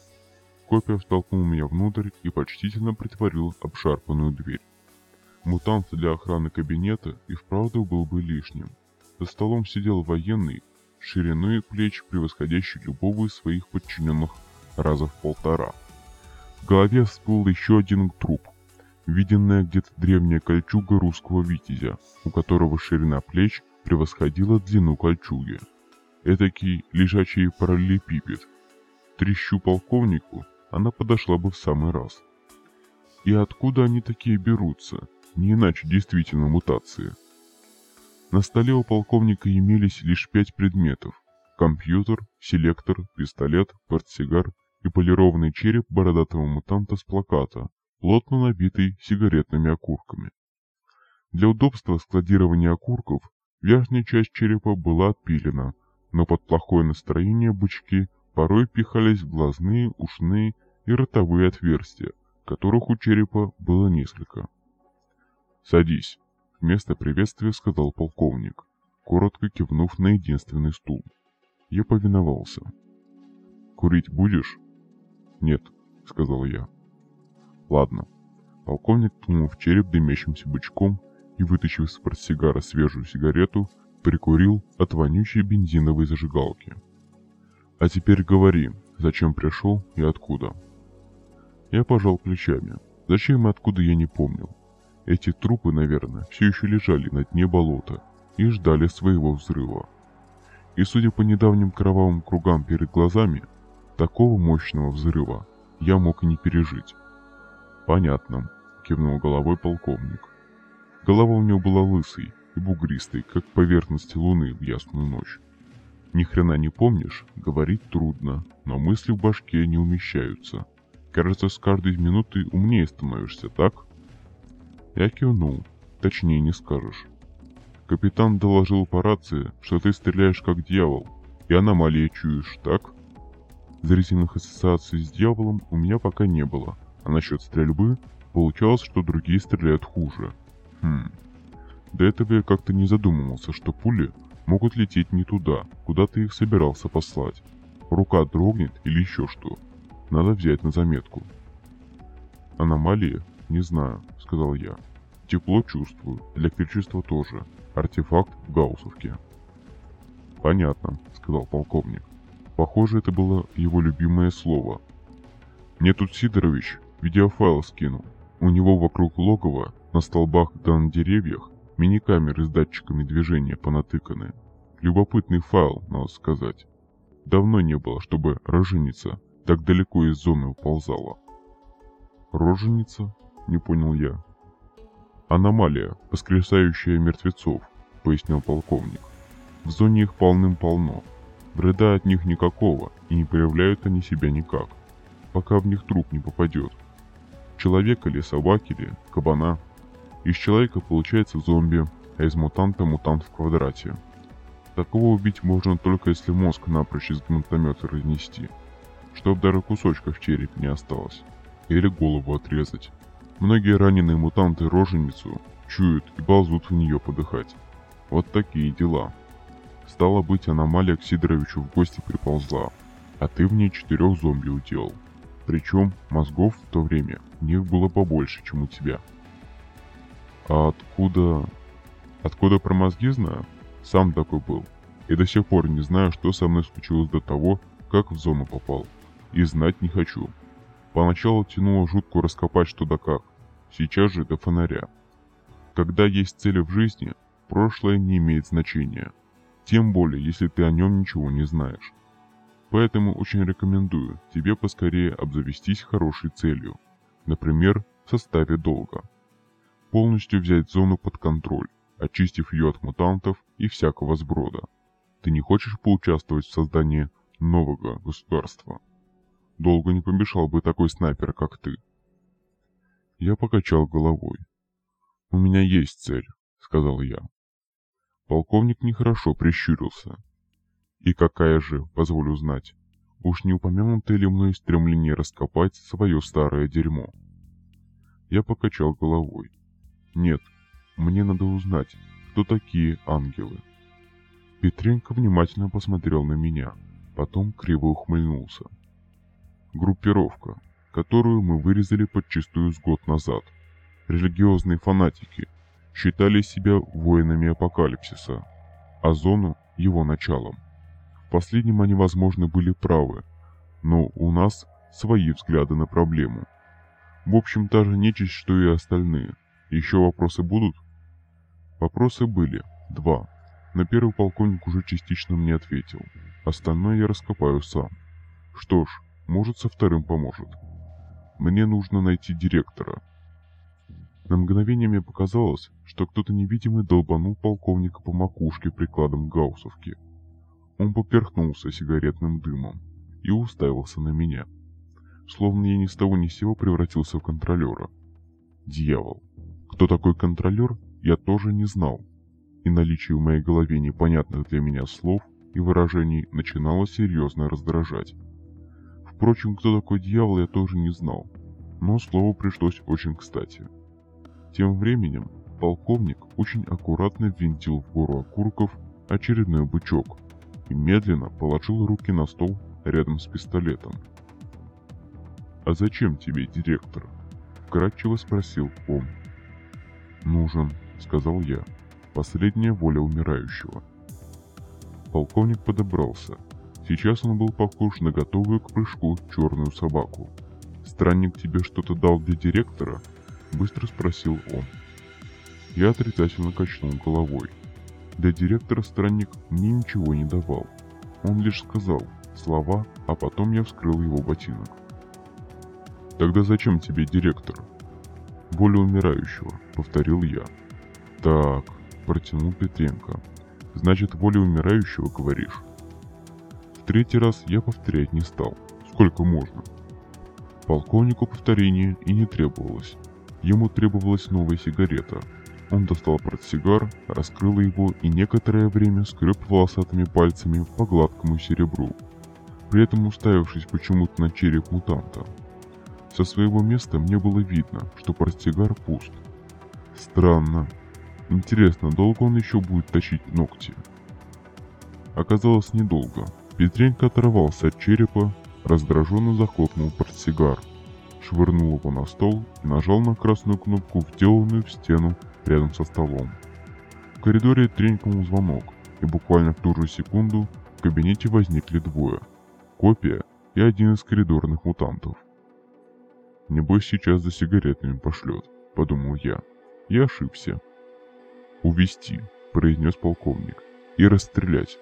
Копия втолкнул меня внутрь и почтительно притворил обшарпанную дверь. Мутант для охраны кабинета и вправду был бы лишним. За столом сидел военный, шириной плеч превосходящий любого из своих подчиненных раза в полтора — в голове всплыл еще один труп. Виденная где-то древняя кольчуга русского витязя, у которого ширина плеч превосходила длину кольчуги. Этакий лежачий параллелепипед. Трещу полковнику она подошла бы в самый раз. И откуда они такие берутся? Не иначе действительно мутации. На столе у полковника имелись лишь пять предметов. Компьютер, селектор, пистолет, портсигар и полированный череп бородатого мутанта с плаката, плотно набитый сигаретными окурками. Для удобства складирования окурков верхняя часть черепа была отпилена, но под плохое настроение бычки порой пихались глазные, ушные и ротовые отверстия, которых у черепа было несколько. «Садись», — вместо приветствия сказал полковник, коротко кивнув на единственный стул. Я повиновался. «Курить будешь?» «Нет», — сказал я. «Ладно». Полковник ткнул в череп дымящимся бычком и, вытащив из портсигара свежую сигарету, прикурил от вонючей бензиновой зажигалки. А теперь говори, зачем пришел и откуда. Я пожал плечами. Зачем и откуда я не помнил. Эти трупы, наверное, все еще лежали на дне болота и ждали своего взрыва. И судя по недавним кровавым кругам перед глазами, такого мощного взрыва я мог и не пережить. «Понятно», — кивнул головой полковник. Голова у него была лысой и бугристой, как поверхность луны в ясную ночь. Ни хрена не помнишь, говорить трудно, но мысли в башке не умещаются. Кажется, с каждой минутой умнее становишься, так? Я кивнул. Точнее не скажешь. Капитан доложил по рации, что ты стреляешь как дьявол, и аномалии чуешь, так? Зрительных ассоциаций с дьяволом у меня пока не было, а насчет стрельбы получалось, что другие стреляют хуже. Хм. До этого я как-то не задумывался, что пули могут лететь не туда, куда ты их собирался послать. Рука дрогнет или еще что. Надо взять на заметку. Аномалии? Не знаю, сказал я. Тепло чувствую, электричество тоже. Артефакт в гауссовке. Понятно, сказал полковник. Похоже, это было его любимое слово. Мне тут Сидорович видеофайл скинул. У него вокруг логова, на столбах да на деревьях, мини-камеры с датчиками движения понатыканы. Любопытный файл, надо сказать. Давно не было, чтобы роженица так далеко из зоны уползала. Роженица? Не понял я. Аномалия, воскресающая мертвецов, пояснил полковник. В зоне их полным-полно. Вреда от них никакого, и не проявляют они себя никак, пока в них труп не попадет. Человек или собаки или кабана. Из человека получается зомби, а из мутанта мутант в квадрате. Такого убить можно только если мозг напрочь из гранатомета разнести, чтоб даже кусочка в черепе не осталось, или голову отрезать. Многие раненые мутанты роженицу чуют и ползут в нее подыхать. Вот такие дела. Стало быть, аномалия к Сидоровичу в гости приползла, а ты в ней четырех зомби уделал. Причем мозгов в то время у них было побольше, чем у тебя. А откуда... Откуда про мозги знаю? Сам такой был. И до сих пор не знаю, что со мной случилось до того, как в зону попал. И знать не хочу. Поначалу тянуло жутко раскопать что да как. Сейчас же до фонаря. Когда есть цели в жизни, прошлое не имеет значения. Тем более, если ты о нем ничего не знаешь. Поэтому очень рекомендую тебе поскорее обзавестись хорошей целью. Например, в составе долга. Полностью взять зону под контроль, очистив ее от мутантов и всякого сброда. Ты не хочешь поучаствовать в создании нового государства? Долго не помешал бы такой снайпер, как ты. Я покачал головой. «У меня есть цель», — сказал я. Полковник нехорошо прищурился. «И какая же, позволю знать, уж не упомянутое ли мной стремление раскопать свое старое дерьмо?» Я покачал головой. «Нет, мне надо узнать, кто такие ангелы». Петренко внимательно посмотрел на меня, потом криво ухмыльнулся. Группировка, которую мы вырезали подчистую с год назад. Религиозные фанатики считали себя воинами апокалипсиса, а зону – его началом. В последнем они, возможно, были правы, но у нас свои взгляды на проблему. В общем, та же нечисть, что и остальные. Еще вопросы будут? Вопросы были. Два. На первый полковник уже частично мне ответил. Остальное я раскопаю сам. Что ж, может со вторым поможет. Мне нужно найти директора. На мгновение мне показалось, что кто-то невидимый долбанул полковника по макушке прикладом гауссовки. Он поперхнулся сигаретным дымом и уставился на меня. Словно я ни с того ни с сего превратился в контролера. Дьявол. Кто такой контролер, я тоже не знал. И наличие в моей голове непонятных для меня слов и выражений начинало серьезно раздражать. Впрочем, кто такой дьявол, я тоже не знал, но слово пришлось очень кстати. Тем временем полковник очень аккуратно ввинтил в гору окурков очередной бычок и медленно положил руки на стол рядом с пистолетом. «А зачем тебе директор?» – вкратчиво спросил он. «Нужен», – сказал я, – «последняя воля умирающего». Полковник подобрался,
Сейчас он был похож на готовую к прыжку черную собаку. «Странник тебе что-то дал для директора?» – быстро спросил он. Я отрицательно качнул головой. Для директора странник мне ничего не давал. Он лишь сказал слова, а потом я вскрыл его ботинок. «Тогда зачем тебе директор?» «Воля умирающего», — повторил я. «Так», — протянул Петренко. «Значит, воля умирающего, говоришь?» В третий раз я повторять не стал. Сколько можно? Полковнику повторения и не требовалось. Ему требовалась новая сигарета. Он достал портсигар, раскрыл его и некоторое время скреб волосатыми пальцами по гладкому серебру, при этом уставившись почему-то на череп мутанта. Со своего места мне было видно, что портсигар пуст. Странно. Интересно, долго он еще будет точить ногти? Оказалось, недолго. Петренька оторвался от черепа, раздраженно захлопнул портсигар, швырнул его на стол и нажал на красную кнопку, вделанную в стену рядом со столом. В коридоре тренькнул звонок, и буквально в ту же секунду в кабинете возникли двое. Копия и один из коридорных мутантов. Небось сейчас за сигаретами пошлет, подумал я. Я ошибся. Увести, произнес полковник, и расстрелять.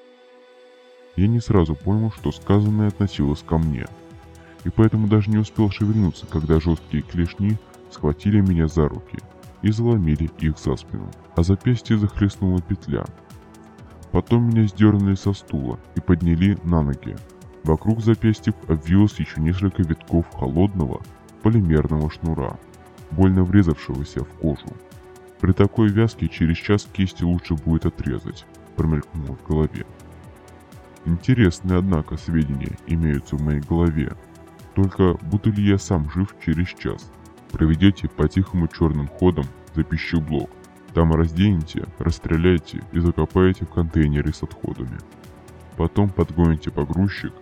Я не сразу понял, что сказанное относилось ко мне, и поэтому даже не успел шевельнуться, когда жесткие клешни схватили меня за руки и заломили их за спину, а запястье захлестнула петля. Потом меня сдернули со стула и подняли на ноги. Вокруг запястьев обвилось еще несколько витков холодного, полимерного шнура, больно врезавшегося в кожу. При такой вязке через час кисти лучше будет отрезать, промелькнуло в голове. Интересные, однако, сведения имеются в моей голове. Только буду ли я сам жив через час? Проведете по тихому черным ходам за пищеблок. Там разденете, расстреляйте и закопаете в контейнере с отходами. Потом подгоните погрузчик,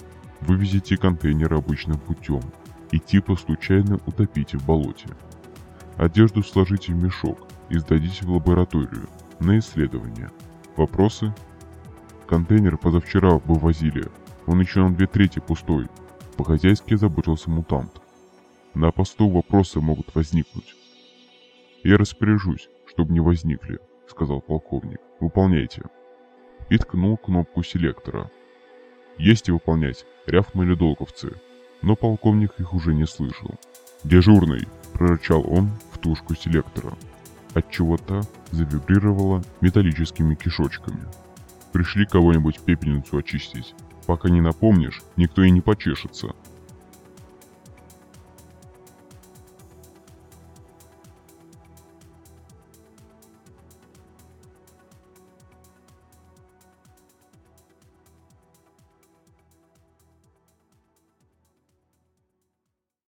вывезите контейнер обычным путем – и типа случайно утопите в болоте. Одежду сложите в мешок и сдадите в лабораторию на исследование. Вопросы? Контейнер позавчера вывозили, он еще на две трети пустой. По-хозяйски заботился мутант. На посту вопросы могут возникнуть. Я распоряжусь, чтобы не возникли, сказал полковник. Выполняйте. И ткнул кнопку селектора. Есть и выполнять, рявкнули долговцы но полковник их уже не слышал. «Дежурный!» – прорычал он в тушку селектора. Отчего та завибрировала металлическими кишочками. «Пришли кого-нибудь пепельницу очистить. Пока не напомнишь, никто и не почешется»,